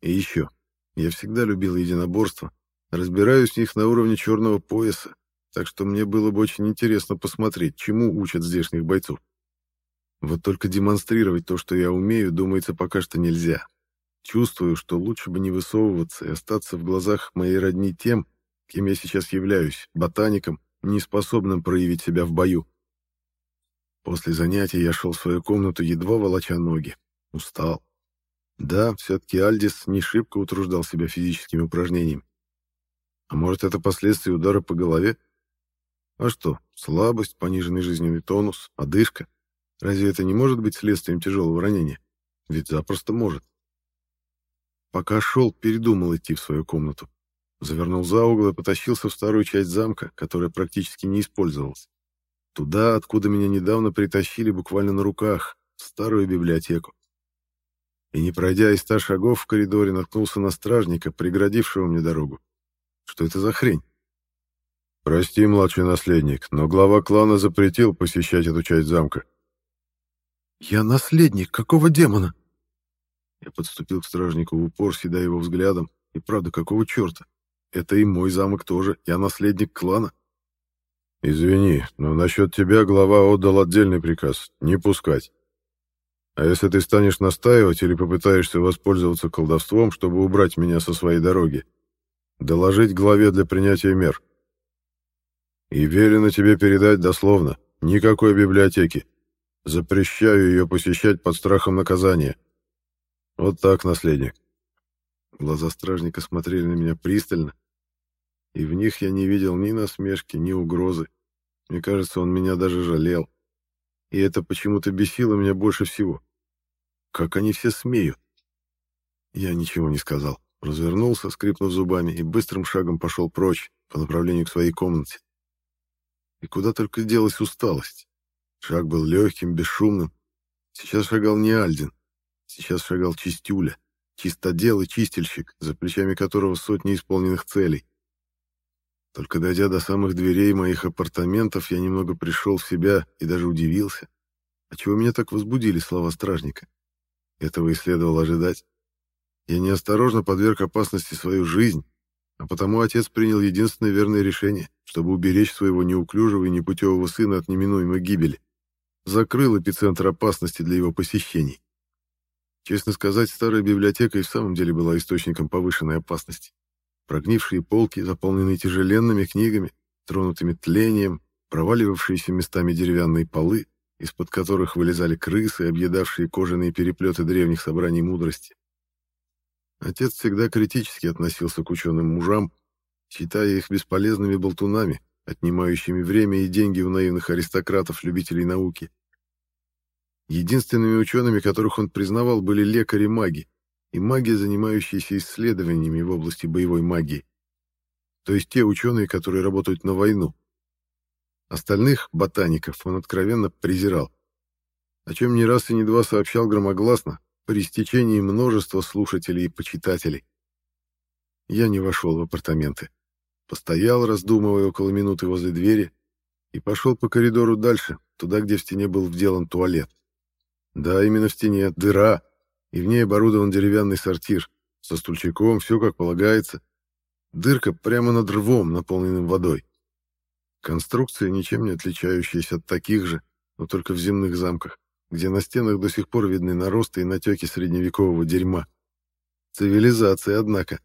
И еще, я всегда любил единоборство, Разбираюсь в них на уровне черного пояса, так что мне было бы очень интересно посмотреть, чему учат здешних бойцов. Вот только демонстрировать то, что я умею, думается, пока что нельзя. Чувствую, что лучше бы не высовываться и остаться в глазах моей родни тем, кем я сейчас являюсь, ботаником, неспособным проявить себя в бою. После занятий я шел в свою комнату, едва волоча ноги. Устал. Да, все-таки Альдис не шибко утруждал себя физическими упражнениями. А может, это последствия удара по голове? А что, слабость, пониженный жизненный тонус, одышка? Разве это не может быть следствием тяжелого ранения? Ведь запросто может. Пока шел, передумал идти в свою комнату. Завернул за угол и потащился в старую часть замка, которая практически не использовалась. Туда, откуда меня недавно притащили буквально на руках, в старую библиотеку. И не пройдя и ста шагов в коридоре, наткнулся на стражника, преградившего мне дорогу. Что это за хрень? Прости, младший наследник, но глава клана запретил посещать эту часть замка. Я наследник, какого демона? Я подступил к стражнику в упор, седая его взглядом. И правда, какого черта? Это и мой замок тоже. Я наследник клана. Извини, но насчет тебя глава отдал отдельный приказ — не пускать. А если ты станешь настаивать или попытаешься воспользоваться колдовством, чтобы убрать меня со своей дороги, Доложить главе для принятия мер. И велено тебе передать дословно. Никакой библиотеки. Запрещаю ее посещать под страхом наказания. Вот так, наследник. Глаза стражника смотрели на меня пристально, и в них я не видел ни насмешки, ни угрозы. Мне кажется, он меня даже жалел. И это почему-то бесило меня больше всего. Как они все смеют? Я ничего не сказал развернулся, скрипнув зубами, и быстрым шагом пошел прочь, по направлению к своей комнате. И куда только делась усталость. Шаг был легким, бесшумным. Сейчас шагал не Альдин, сейчас шагал Чистюля, чистодел и чистильщик, за плечами которого сотни исполненных целей. Только дойдя до самых дверей моих апартаментов, я немного пришел в себя и даже удивился. А чего меня так возбудили слова стражника? Этого и следовало ожидать. Я неосторожно подверг опасности свою жизнь, а потому отец принял единственное верное решение, чтобы уберечь своего неуклюжего и непутевого сына от неминуемой гибели. Закрыл эпицентр опасности для его посещений. Честно сказать, старая библиотека и в самом деле была источником повышенной опасности. Прогнившие полки, заполненные тяжеленными книгами, тронутыми тлением, проваливавшиеся местами деревянные полы, из-под которых вылезали крысы, объедавшие кожаные переплеты древних собраний мудрости. Отец всегда критически относился к ученым мужам, считая их бесполезными болтунами, отнимающими время и деньги у наивных аристократов-любителей науки. Единственными учеными, которых он признавал, были лекари-маги и маги, занимающиеся исследованиями в области боевой магии. То есть те ученые, которые работают на войну. Остальных, ботаников, он откровенно презирал. О чем не раз и не два сообщал громогласно, при стечении множества слушателей и почитателей. Я не вошел в апартаменты. Постоял, раздумывая около минуты возле двери, и пошел по коридору дальше, туда, где в стене был вделан туалет. Да, именно в стене, дыра, и в ней оборудован деревянный сортир, со стульчиком, все как полагается. Дырка прямо над рвом, наполненным водой. Конструкция, ничем не отличающаяся от таких же, но только в земных замках, где на стенах до сих пор видны наросты и натеки средневекового дерьма. Цивилизация, однако.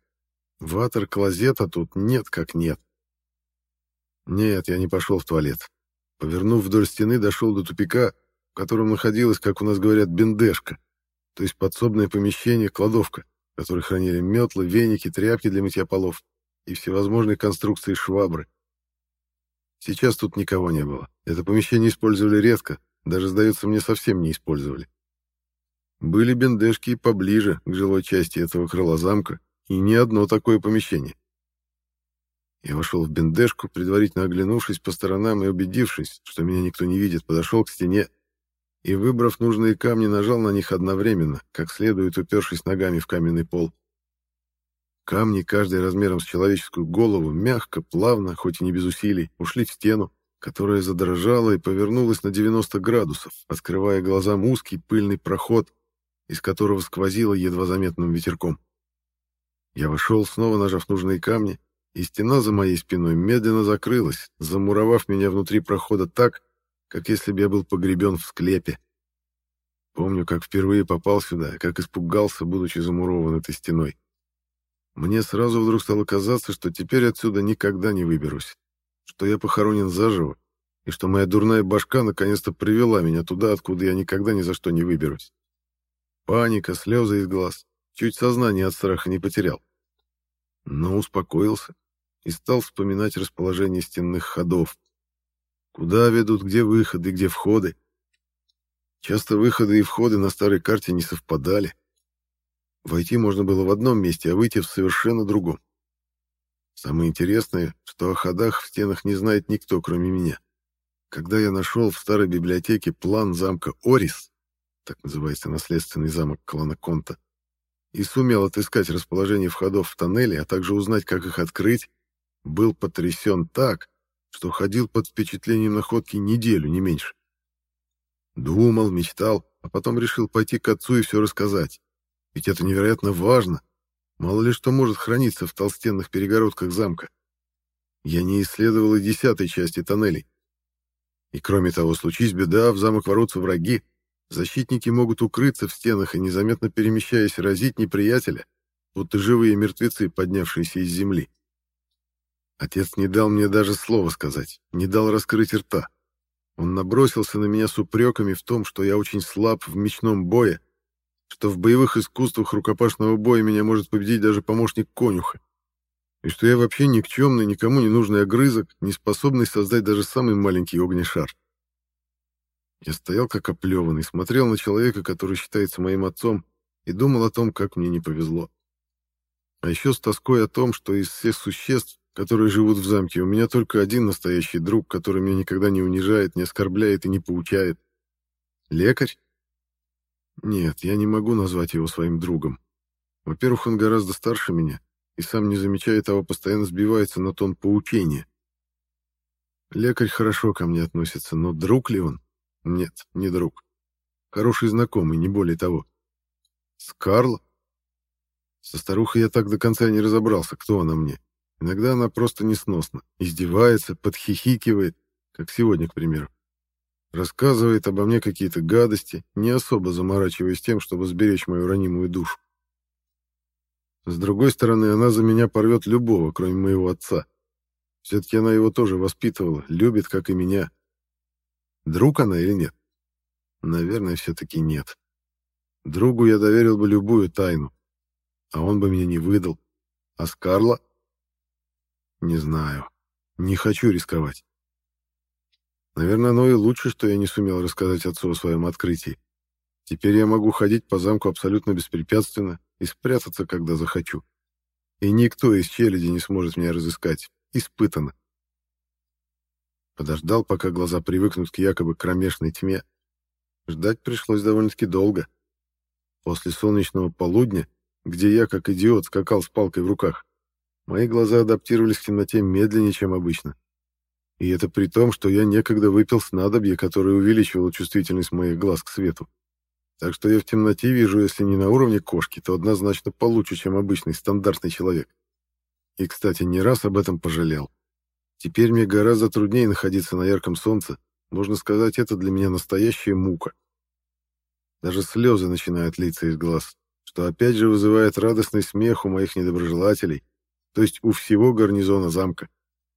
Ватер-клозета тут нет как нет. Нет, я не пошел в туалет. Повернув вдоль стены, дошел до тупика, в котором находилась, как у нас говорят, бендешка, то есть подсобное помещение, кладовка, в которой хранили метлы, веники, тряпки для мытья полов и всевозможные конструкции швабры. Сейчас тут никого не было. Это помещение использовали редко, даже, сдается мне, совсем не использовали. Были бендешки поближе к жилой части этого крыла замка, и не одно такое помещение. Я вошел в бендешку, предварительно оглянувшись по сторонам и убедившись, что меня никто не видит, подошел к стене и, выбрав нужные камни, нажал на них одновременно, как следует упершись ногами в каменный пол. Камни, каждый размером с человеческую голову, мягко, плавно, хоть и не без усилий, ушли в стену, которая задрожала и повернулась на 90 градусов, открывая глазам узкий пыльный проход, из которого сквозило едва заметным ветерком. Я вошел, снова нажав нужные камни, и стена за моей спиной медленно закрылась, замуровав меня внутри прохода так, как если бы я был погребен в склепе. Помню, как впервые попал сюда, как испугался, будучи замурован этой стеной. Мне сразу вдруг стало казаться, что теперь отсюда никогда не выберусь, что я похоронен заживо, и что моя дурная башка наконец-то привела меня туда, откуда я никогда ни за что не выберусь. Паника, слезы из глаз. Чуть сознание от страха не потерял. Но успокоился и стал вспоминать расположение стенных ходов. Куда ведут, где выходы, где входы. Часто выходы и входы на старой карте не совпадали. Войти можно было в одном месте, а выйти в совершенно другом. Самое интересное, что о ходах в стенах не знает никто, кроме меня. Когда я нашел в старой библиотеке план замка Орис, так называется наследственный замок клана Конта, и сумел отыскать расположение входов в тоннели, а также узнать, как их открыть, был потрясен так, что ходил под впечатлением находки неделю, не меньше. Думал, мечтал, а потом решил пойти к отцу и все рассказать. Ведь это невероятно важно. Мало ли что может храниться в толстенных перегородках замка. Я не исследовал и десятой части тоннелей. И кроме того, случись беда, в замок воротся враги, защитники могут укрыться в стенах и, незаметно перемещаясь, разить неприятеля, будто живые мертвецы, поднявшиеся из земли. Отец не дал мне даже слова сказать, не дал раскрыть рта. Он набросился на меня с упреками в том, что я очень слаб в мечном бое, что в боевых искусствах рукопашного боя меня может победить даже помощник конюха, и что я вообще никчемный, никому не нужный огрызок, не способный создать даже самый маленький огненный шар. Я стоял как оплеванный, смотрел на человека, который считается моим отцом, и думал о том, как мне не повезло. А еще с тоской о том, что из всех существ, которые живут в замке, у меня только один настоящий друг, который меня никогда не унижает, не оскорбляет и не поучает. Лекарь? Нет, я не могу назвать его своим другом. Во-первых, он гораздо старше меня, и сам не замечая того, постоянно сбивается на тон поучения. Лекарь хорошо ко мне относится, но друг ли он? Нет, не друг. Хороший знакомый, не более того. Скарла? Со старухой я так до конца не разобрался, кто она мне. Иногда она просто несносна, издевается, подхихикивает, как сегодня, к примеру. Рассказывает обо мне какие-то гадости, не особо заморачиваясь тем, чтобы сберечь мою ранимую душу. С другой стороны, она за меня порвет любого, кроме моего отца. Все-таки она его тоже воспитывала, любит, как и меня. Друг она или нет? Наверное, все-таки нет. Другу я доверил бы любую тайну, а он бы меня не выдал. А Скарла? Не знаю. Не хочу рисковать. Наверное, оно и лучше, что я не сумел рассказать отцу о своем открытии. Теперь я могу ходить по замку абсолютно беспрепятственно и спрятаться, когда захочу. И никто из челяди не сможет меня разыскать. Испытано. Подождал, пока глаза привыкнут к якобы кромешной тьме. Ждать пришлось довольно-таки долго. После солнечного полудня, где я, как идиот, скакал с палкой в руках, мои глаза адаптировались к темноте медленнее, чем обычно. И это при том, что я некогда выпил снадобье, которое увеличивало чувствительность моих глаз к свету. Так что я в темноте вижу, если не на уровне кошки, то однозначно получше, чем обычный стандартный человек. И, кстати, не раз об этом пожалел. Теперь мне гораздо труднее находиться на ярком солнце. Можно сказать, это для меня настоящая мука. Даже слезы начинают литься из глаз, что опять же вызывает радостный смех у моих недоброжелателей, то есть у всего гарнизона замка.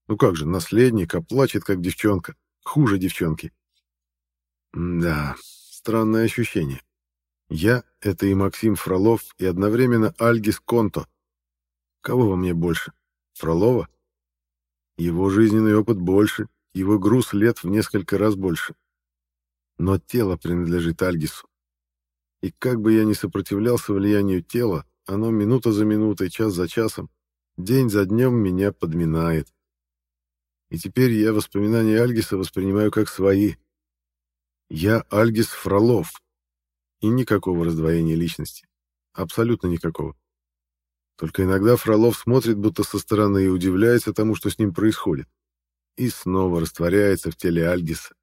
Ну как же, наследник, оплачет как девчонка. Хуже девчонки. да, странное ощущение. Я — это и Максим Фролов, и одновременно Альгис Конто. Кого во мне больше? Фролова? Его жизненный опыт больше, его груз лет в несколько раз больше. Но тело принадлежит Альгису. И как бы я ни сопротивлялся влиянию тела, оно минута за минутой, час за часом, день за днем меня подминает. И теперь я воспоминания Альгиса воспринимаю как свои. Я Альгис Фролов. И никакого раздвоения личности. Абсолютно никакого. Только иногда Фролов смотрит будто со стороны и удивляется тому, что с ним происходит. И снова растворяется в теле Альгиса.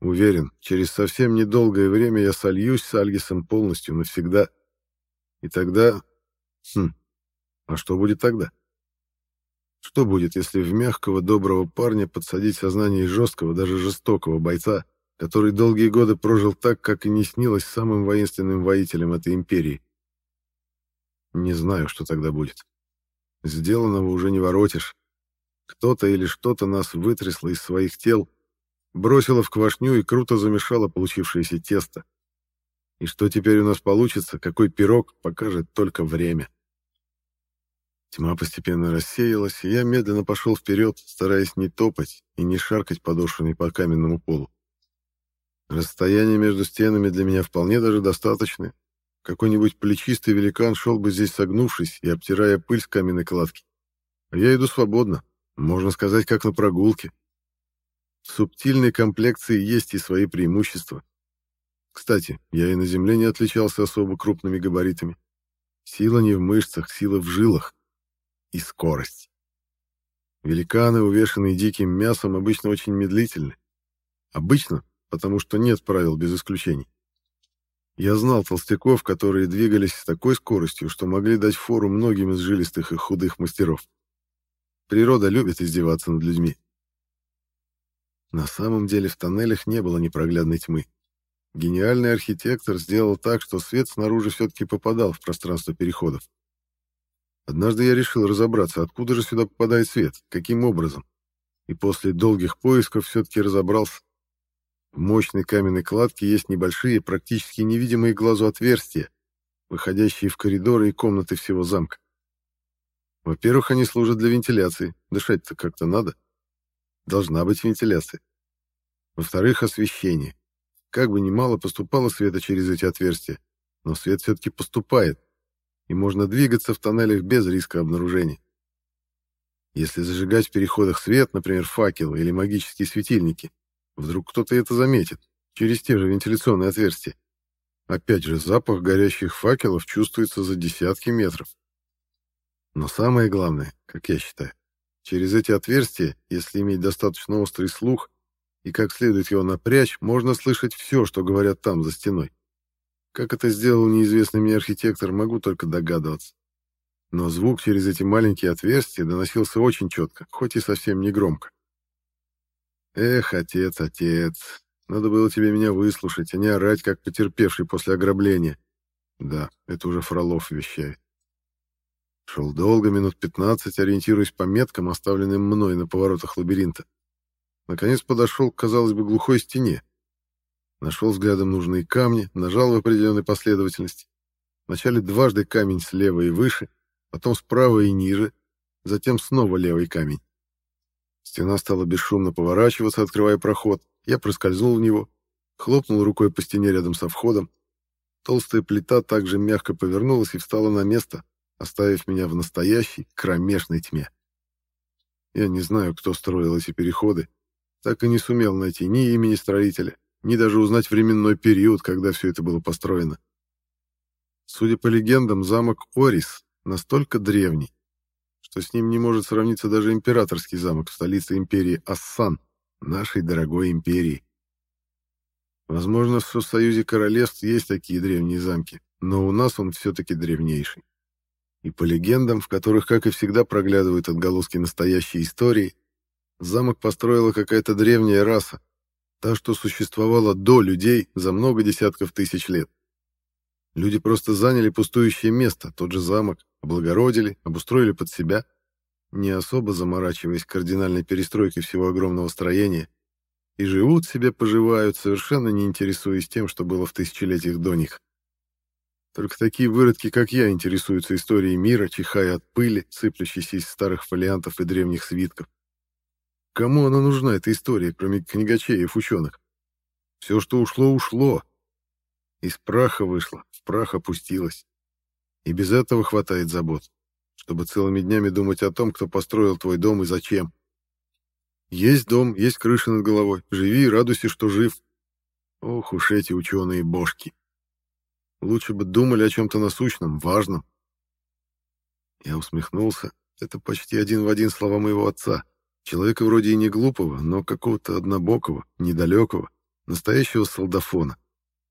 Уверен, через совсем недолгое время я сольюсь с Альгисом полностью, навсегда. И тогда... Хм, а что будет тогда? Что будет, если в мягкого, доброго парня подсадить сознание жесткого, даже жестокого бойца, который долгие годы прожил так, как и не снилось самым воинственным воителем этой империи? Не знаю, что тогда будет. Сделанного уже не воротишь. Кто-то или что-то нас вытрясло из своих тел, бросило в квашню и круто замешало получившееся тесто. И что теперь у нас получится, какой пирог, покажет только время. Тьма постепенно рассеялась, и я медленно пошел вперед, стараясь не топать и не шаркать подошвами по каменному полу. Расстояние между стенами для меня вполне даже достаточное, какой-нибудь плечистый великан шел бы здесь согнувшись и обтирая пыль с каменной кладки. А я иду свободно, можно сказать, как на прогулке. В субтильной комплекции есть и свои преимущества. Кстати, я и на земле не отличался особо крупными габаритами. Сила не в мышцах, сила в жилах. И скорость. Великаны, увешанные диким мясом, обычно очень медлительны. Обычно, потому что нет правил без исключений. Я знал толстяков, которые двигались с такой скоростью, что могли дать фору многим из жилистых и худых мастеров. Природа любит издеваться над людьми. На самом деле в тоннелях не было непроглядной тьмы. Гениальный архитектор сделал так, что свет снаружи все-таки попадал в пространство переходов. Однажды я решил разобраться, откуда же сюда попадает свет, каким образом. И после долгих поисков все-таки разобрался. В мощной каменной кладке есть небольшие, практически невидимые глазу отверстия, выходящие в коридоры и комнаты всего замка. Во-первых, они служат для вентиляции, дышать-то как-то надо. Должна быть вентиляция. Во-вторых, освещение. Как бы ни мало поступало света через эти отверстия, но свет все-таки поступает, и можно двигаться в тоннелях без риска обнаружения. Если зажигать в переходах свет, например, факелы или магические светильники, Вдруг кто-то это заметит, через те же вентиляционные отверстия. Опять же, запах горящих факелов чувствуется за десятки метров. Но самое главное, как я считаю, через эти отверстия, если иметь достаточно острый слух и как следует его напрячь, можно слышать все, что говорят там, за стеной. Как это сделал неизвестный мне архитектор, могу только догадываться. Но звук через эти маленькие отверстия доносился очень четко, хоть и совсем не громко. Эх, отец, отец, надо было тебе меня выслушать, а не орать, как потерпевший после ограбления. Да, это уже Фролов вещает. Шел долго, минут пятнадцать, ориентируясь по меткам, оставленным мной на поворотах лабиринта. Наконец подошел к, казалось бы, глухой стене. Нашел взглядом нужные камни, нажал в определенной последовательности. Вначале дважды камень слева и выше, потом справа и ниже, затем снова левый камень. Стена стала бесшумно поворачиваться, открывая проход. Я проскользнул в него, хлопнул рукой по стене рядом со входом. Толстая плита также мягко повернулась и встала на место, оставив меня в настоящей кромешной тьме. Я не знаю, кто строил эти переходы, так и не сумел найти ни имени строителя, ни даже узнать временной период, когда все это было построено. Судя по легендам, замок Орис настолько древний, что с ним не может сравниться даже императорский замок в столице империи Ассан, нашей дорогой империи. Возможно, в Союзе Королевств есть такие древние замки, но у нас он все-таки древнейший. И по легендам, в которых, как и всегда, проглядывают отголоски настоящей истории, замок построила какая-то древняя раса, та, что существовала до людей за много десятков тысяч лет. Люди просто заняли пустующее место, тот же замок, облагородили, обустроили под себя, не особо заморачиваясь кардинальной перестройкой всего огромного строения, и живут себе, поживают, совершенно не интересуясь тем, что было в тысячелетиях до них. Только такие выродки, как я, интересуются историей мира, чихая от пыли, сыплющейся из старых фолиантов и древних свитков. Кому она нужна, эта история, кроме книгачеев, ученых? Все, что ушло, ушло. Из праха вышло, в прах опустилось. И без этого хватает забот, чтобы целыми днями думать о том, кто построил твой дом и зачем. Есть дом, есть крыша над головой. Живи и радуйся, что жив. Ох уж эти ученые-бошки. Лучше бы думали о чем-то насущном, важном. Я усмехнулся. Это почти один в один слова моего отца. Человека вроде и не глупого, но какого-то однобокого, недалекого, настоящего солдафона.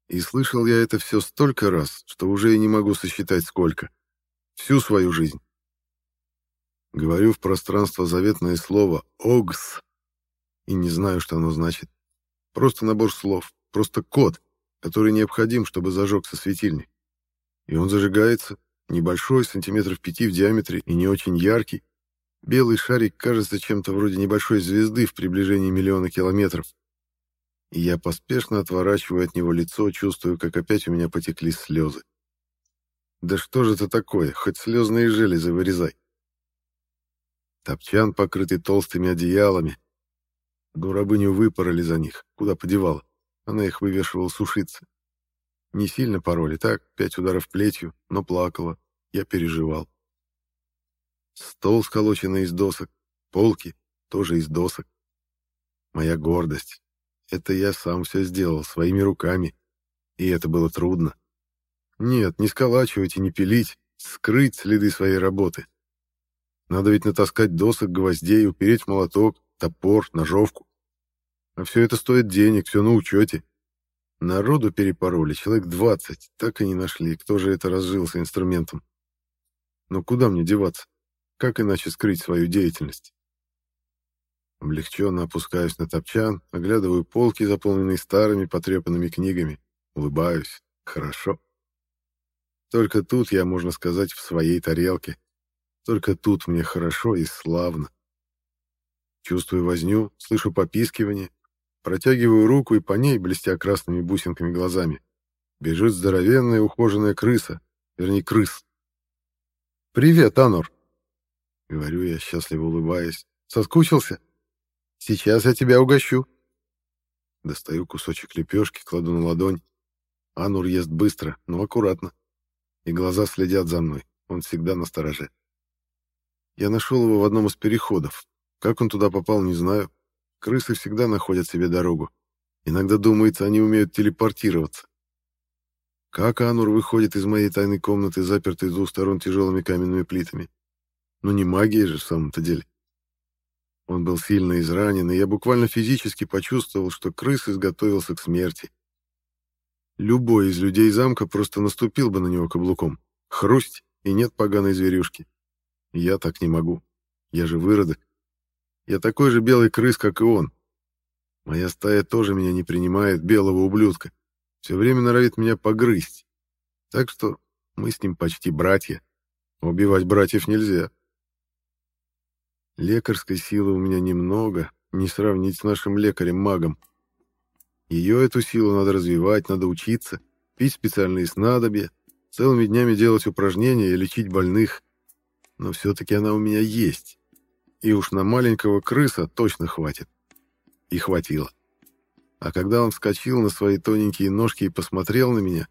И слышал я это все столько раз, что уже и не могу сосчитать сколько. Всю свою жизнь. Говорю в пространство заветное слово «Огс», и не знаю, что оно значит. Просто набор слов, просто код, который необходим, чтобы зажегся светильник. И он зажигается, небольшой, сантиметров пяти в диаметре и не очень яркий. Белый шарик кажется чем-то вроде небольшой звезды в приближении миллиона километров. И я поспешно отворачиваю от него лицо, чувствую, как опять у меня потекли слезы. Да что же это такое, хоть слезные железы вырезай. Топчан, покрытый толстыми одеялами, но рабыню выпороли за них. Куда подевала? Она их вывешивала сушиться. Не сильно пороли, так, пять ударов плетью, но плакала. Я переживал. Стол, сколоченный из досок, полки, тоже из досок. Моя гордость. Это я сам все сделал, своими руками. И это было трудно. Нет, не сколачивать и не пилить, скрыть следы своей работы. Надо ведь натаскать досок, гвоздей, упереть молоток, топор, ножовку. А все это стоит денег, все на учете. Народу перепороли, человек 20, так и не нашли, кто же это разжился инструментом. Но куда мне деваться? Как иначе скрыть свою деятельность? Облегченно опускаюсь на топчан, оглядываю полки, заполненные старыми потрепанными книгами. Улыбаюсь. Хорошо. Только тут я, можно сказать, в своей тарелке. Только тут мне хорошо и славно. Чувствую возню, слышу попискивание, Протягиваю руку, и по ней, блестя красными бусинками глазами, бежит здоровенная ухоженная крыса, вернее, крыс. «Привет, Анур!» — говорю я, счастливо улыбаясь. «Соскучился? Сейчас я тебя угощу». Достаю кусочек лепешки, кладу на ладонь. Анур ест быстро, но аккуратно. И глаза следят за мной. Он всегда на стороже. Я нашел его в одном из переходов. Как он туда попал, не знаю. Крысы всегда находят себе дорогу. Иногда, думается, они умеют телепортироваться. Как Анур выходит из моей тайной комнаты, запертой с двух сторон тяжелыми каменными плитами? Ну не магия же в самом-то деле. Он был сильно изранен, и я буквально физически почувствовал, что крыс изготовился к смерти. Любой из людей замка просто наступил бы на него каблуком. Хрусть, и нет поганой зверюшки. Я так не могу. Я же выродок. Я такой же белый крыс, как и он. Моя стая тоже меня не принимает, белого ублюдка. Все время норовит меня погрызть. Так что мы с ним почти братья. Убивать братьев нельзя. Лекарской силы у меня немного, не сравнить с нашим лекарем-магом. Ее, эту силу, надо развивать, надо учиться, пить специальные снадобья, целыми днями делать упражнения и лечить больных. Но все-таки она у меня есть. и уж на маленького крыса точно хватит. И хватило. А когда он вскочил на свои тоненькие ножки и посмотрел на меня,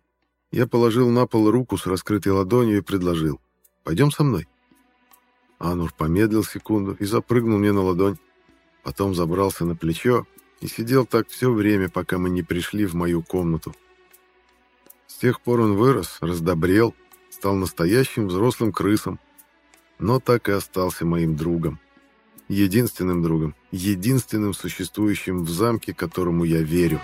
я положил на пол руку с раскрытой ладонью и предложил. «Пойдем со мной». Анур помедлил секунду и запрыгнул мне на ладонь. Потом забрался на плечо и сидел так все время, пока мы не пришли в мою комнату. С тех пор он вырос, раздобрел, стал настоящим взрослым крысом, но так и остался моим другом. Единственным другом, единственным существующим в замке, которому я верю.